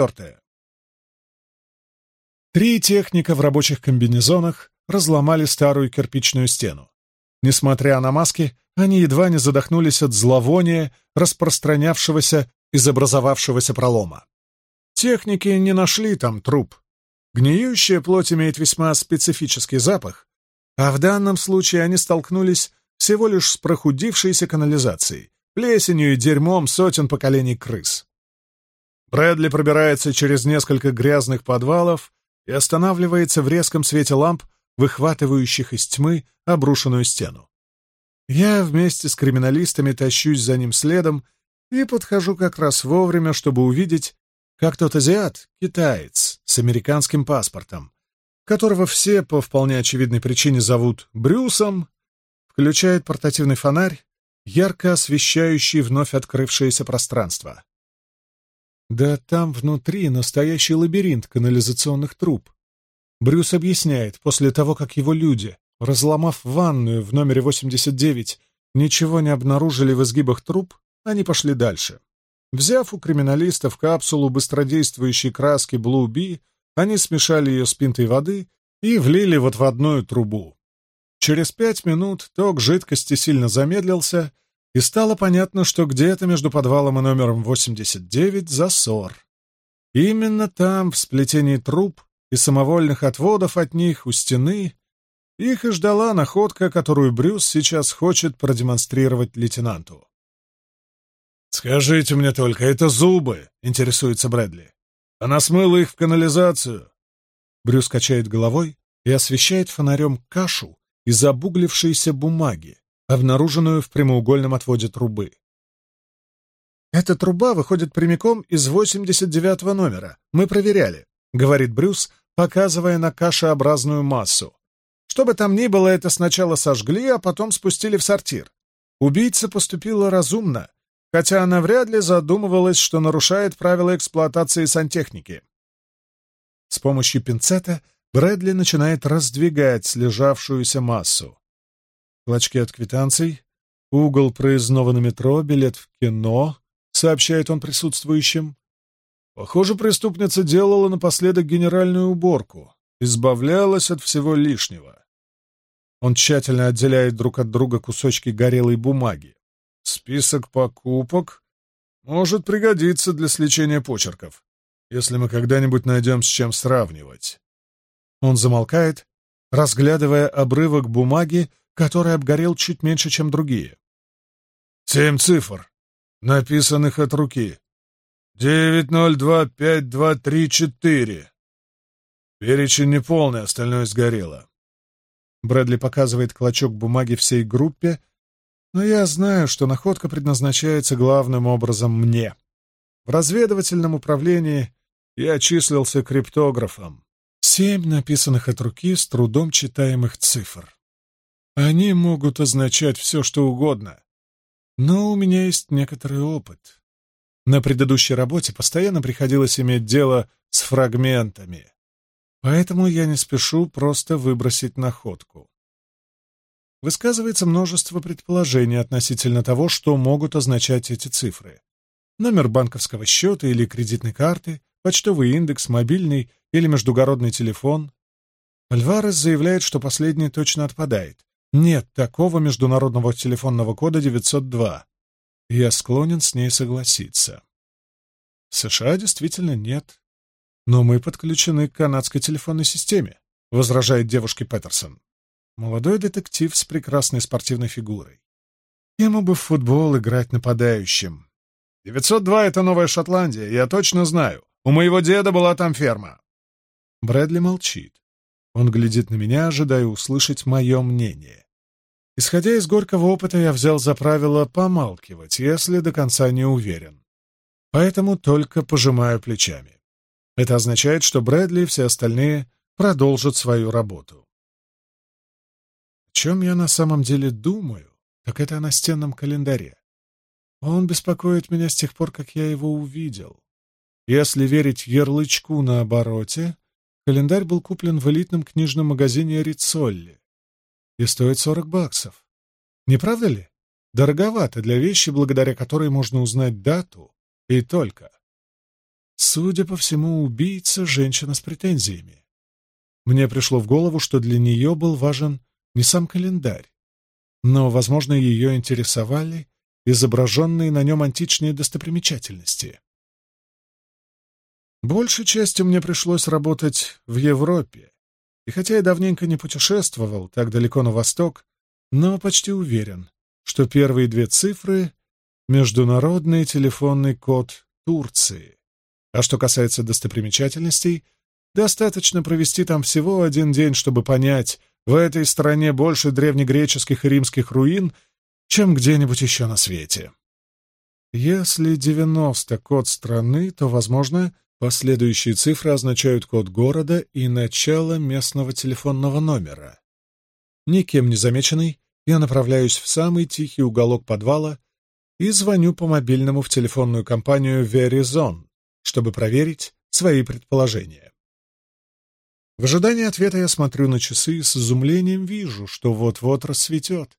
Четвертое. Три техника в рабочих комбинезонах разломали старую кирпичную стену. Несмотря на маски, они едва не задохнулись от зловония, распространявшегося из образовавшегося пролома. Техники не нашли там труп. Гниющая плоть имеет весьма специфический запах, а в данном случае они столкнулись всего лишь с прохудившейся канализацией, плесенью и дерьмом сотен поколений крыс. Брэдли пробирается через несколько грязных подвалов и останавливается в резком свете ламп, выхватывающих из тьмы обрушенную стену. Я вместе с криминалистами тащусь за ним следом и подхожу как раз вовремя, чтобы увидеть, как тот азиат, китаец, с американским паспортом, которого все по вполне очевидной причине зовут Брюсом, включает портативный фонарь, ярко освещающий вновь открывшееся пространство. Да там внутри настоящий лабиринт канализационных труб. Брюс объясняет, после того, как его люди, разломав ванную в номере 89, ничего не обнаружили в изгибах труб, они пошли дальше. Взяв у криминалистов капсулу быстродействующей краски Blue Bee, они смешали ее с пинтой воды и влили вот в одну трубу. Через пять минут ток жидкости сильно замедлился, и стало понятно, что где-то между подвалом и номером 89 засор. Именно там, в сплетении труб и самовольных отводов от них у стены, их и ждала находка, которую Брюс сейчас хочет продемонстрировать лейтенанту. «Скажите мне только, это зубы?» — интересуется Брэдли. «Она смыла их в канализацию». Брюс качает головой и освещает фонарем кашу из обуглившейся бумаги, обнаруженную в прямоугольном отводе трубы. «Эта труба выходит прямиком из 89-го номера. Мы проверяли», — говорит Брюс, показывая на кашеобразную массу. «Что бы там ни было, это сначала сожгли, а потом спустили в сортир. Убийца поступила разумно, хотя она вряд ли задумывалась, что нарушает правила эксплуатации сантехники». С помощью пинцета Брэдли начинает раздвигать слежавшуюся массу клочки от квитанций, угол проездного на метро, билет в кино, сообщает он присутствующим. Похоже, преступница делала напоследок генеральную уборку, избавлялась от всего лишнего. Он тщательно отделяет друг от друга кусочки горелой бумаги. Список покупок может пригодиться для сличения почерков, если мы когда-нибудь найдем с чем сравнивать. Он замолкает, разглядывая обрывок бумаги, который обгорел чуть меньше, чем другие. «Семь цифр, написанных от руки. Девять ноль два пять два три четыре». Перечень неполный, остальное сгорело. Брэдли показывает клочок бумаги всей группе, но я знаю, что находка предназначается главным образом мне. В разведывательном управлении я числился криптографом. Семь написанных от руки с трудом читаемых цифр. Они могут означать все, что угодно, но у меня есть некоторый опыт. На предыдущей работе постоянно приходилось иметь дело с фрагментами, поэтому я не спешу просто выбросить находку. Высказывается множество предположений относительно того, что могут означать эти цифры. Номер банковского счета или кредитной карты, почтовый индекс, мобильный или междугородный телефон. Альварес заявляет, что последний точно отпадает, нет такого международного телефонного кода 902. Я склонен с ней согласиться. В США действительно нет. Но мы подключены к канадской телефонной системе, возражает девушке Петерсон. Молодой детектив с прекрасной спортивной фигурой. Ему бы в футбол играть нападающим. 902 — это Новая Шотландия, я точно знаю. У моего деда была там ферма. Брэдли молчит. Он глядит на меня, ожидая услышать мое мнение. Исходя из горького опыта, я взял за правило помалкивать, если до конца не уверен. Поэтому только пожимаю плечами. Это означает, что Брэдли и все остальные продолжат свою работу. О чем я на самом деле думаю, так это о настенном календаре. Он беспокоит меня с тех пор, как я его увидел. Если верить ярлычку на обороте, Календарь был куплен в элитном книжном магазине Рицолли и стоит 40 баксов. Не правда ли? Дороговато для вещи, благодаря которой можно узнать дату и только. Судя по всему, убийца — женщина с претензиями. Мне пришло в голову, что для нее был важен не сам календарь, но, возможно, ее интересовали изображенные на нем античные достопримечательности. Большей чести мне пришлось работать в Европе. И хотя я давненько не путешествовал так далеко на восток, но почти уверен, что первые две цифры — международный телефонный код Турции. А что касается достопримечательностей, достаточно провести там всего один день, чтобы понять, в этой стране больше древнегреческих и римских руин, чем где-нибудь еще на свете. Если 90 код страны, то, возможно, Последующие цифры означают код города и начало местного телефонного номера. Никем не замеченный, я направляюсь в самый тихий уголок подвала и звоню по мобильному в телефонную компанию Verizon, чтобы проверить свои предположения. В ожидании ответа я смотрю на часы и с изумлением вижу, что вот-вот рассветет.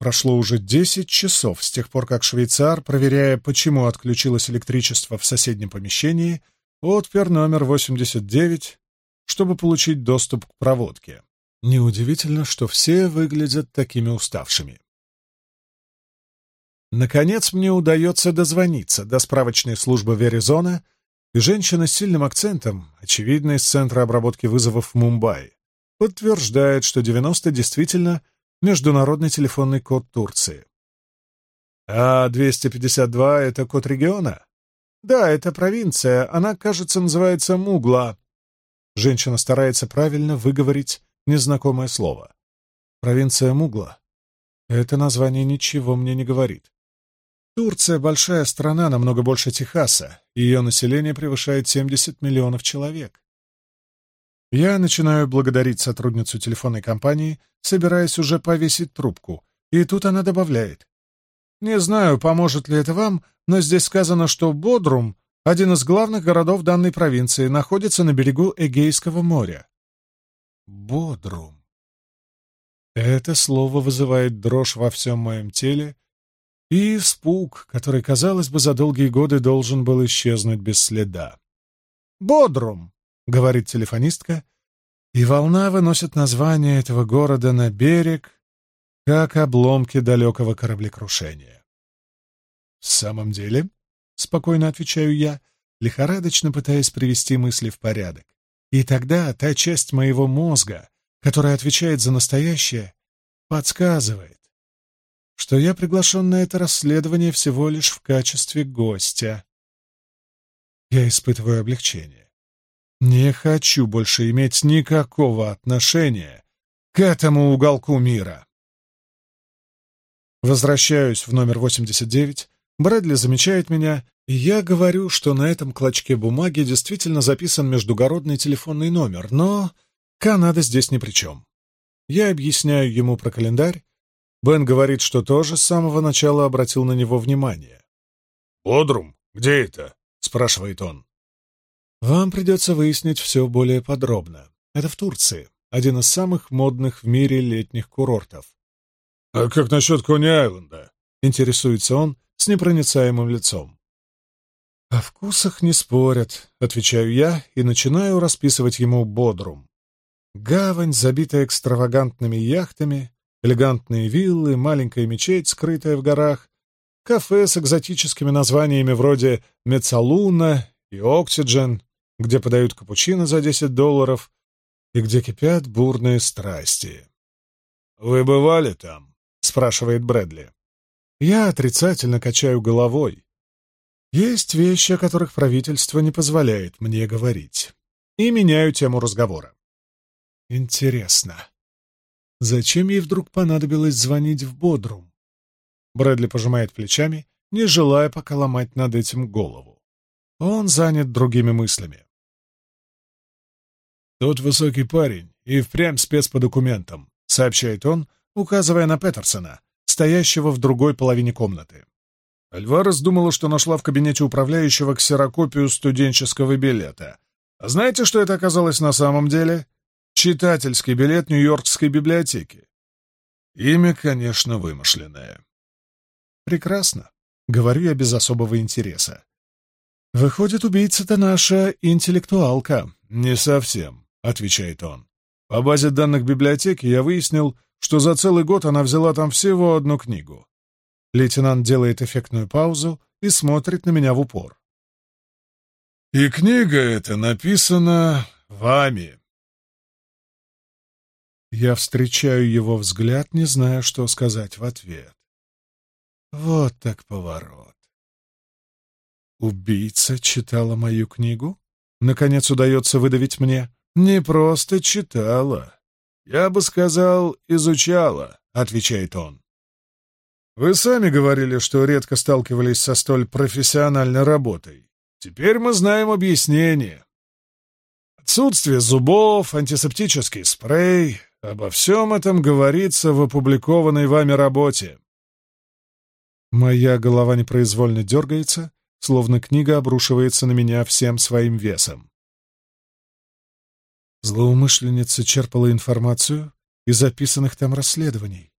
Прошло уже 10 часов с тех пор, как швейцар, проверяя, почему отключилось электричество в соседнем помещении, отпер номер 89, чтобы получить доступ к проводке. Неудивительно, что все выглядят такими уставшими. Наконец мне удается дозвониться до справочной службы Веризона, и женщина с сильным акцентом, очевидно, из Центра обработки вызовов в Мумбаи, подтверждает, что 90 действительно Международный телефонный код Турции. А 252 — это код региона? Да, это провинция. Она, кажется, называется Мугла. Женщина старается правильно выговорить незнакомое слово. Провинция Мугла. Это название ничего мне не говорит. Турция — большая страна, намного больше Техаса. Ее население превышает 70 миллионов человек. Я начинаю благодарить сотрудницу телефонной компании, собираясь уже повесить трубку, и тут она добавляет. «Не знаю, поможет ли это вам, но здесь сказано, что Бодрум — один из главных городов данной провинции, находится на берегу Эгейского моря». «Бодрум». Это слово вызывает дрожь во всем моем теле и испуг, который, казалось бы, за долгие годы должен был исчезнуть без следа. «Бодрум», говорит телефонистка, и волна выносит название этого города на берег, как обломки далекого кораблекрушения. «В самом деле», — спокойно отвечаю я, лихорадочно пытаясь привести мысли в порядок, и тогда та часть моего мозга, которая отвечает за настоящее, подсказывает, что я приглашен на это расследование всего лишь в качестве гостя. Я испытываю облегчение. Не хочу больше иметь никакого отношения к этому уголку мира. Возвращаюсь в номер 89. Брэдли замечает меня, и я говорю, что на этом клочке бумаги действительно записан междугородный телефонный номер, но Канада здесь ни при чем. Я объясняю ему про календарь. Бен говорит, что тоже с самого начала обратил на него внимание. «Бодрум? Где это?» — спрашивает он. Вам придется выяснить все более подробно. Это в Турции, один из самых модных в мире летних курортов. «А как насчет Кони-Айленда?» — интересуется он с непроницаемым лицом. «О вкусах не спорят», — отвечаю я и начинаю расписывать ему бодрум. Гавань, забитая экстравагантными яхтами, элегантные виллы, маленькая мечеть, скрытая в горах, кафе с экзотическими названиями вроде «Мецалуна» и «Оксиджен», где подают капучино за 10 долларов и где кипят бурные страсти. «Вы бывали там?» — спрашивает Брэдли. Я отрицательно качаю головой. Есть вещи, о которых правительство не позволяет мне говорить. И меняю тему разговора. Интересно, зачем ей вдруг понадобилось звонить в Бодрум? Брэдли пожимает плечами, не желая пока ломать над этим голову. Он занят другими мыслями. Тот высокий парень, и впрямь спец по документам», — сообщает он, указывая на Петерсона, стоящего в другой половине комнаты. Альварес думала, что нашла в кабинете управляющего ксерокопию студенческого билета. А знаете, что это оказалось на самом деле? Читательский билет Нью-Йоркской библиотеки. Имя, конечно, вымышленное. Прекрасно. Говорю я без особого интереса. Выходит, убийца-то наша интеллектуалка. Не совсем отвечает он. По базе данных библиотеки я выяснил, что за целый год она взяла там всего одну книгу. Лейтенант делает эффектную паузу и смотрит на меня в упор. И книга эта написана вами. Я встречаю его взгляд, не зная, что сказать в ответ. Вот так поворот. Убийца читала мою книгу? Наконец удается выдавить мне. «Не просто читала. Я бы сказал, изучала», — отвечает он. «Вы сами говорили, что редко сталкивались со столь профессиональной работой. Теперь мы знаем объяснение. Отсутствие зубов, антисептический спрей — обо всем этом говорится в опубликованной вами работе». Моя голова непроизвольно дергается, словно книга обрушивается на меня всем своим весом. Злоумышленница черпала информацию из записанных там расследований,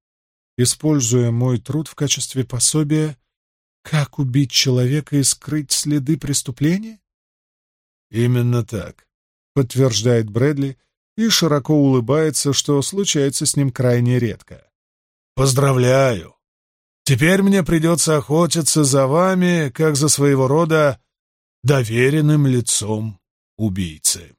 используя мой труд в качестве пособия «Как убить человека и скрыть следы преступления?» «Именно так», — подтверждает Брэдли и широко улыбается, что случается с ним крайне редко. «Поздравляю! Теперь мне придется охотиться за вами, как за своего рода доверенным лицом убийцы».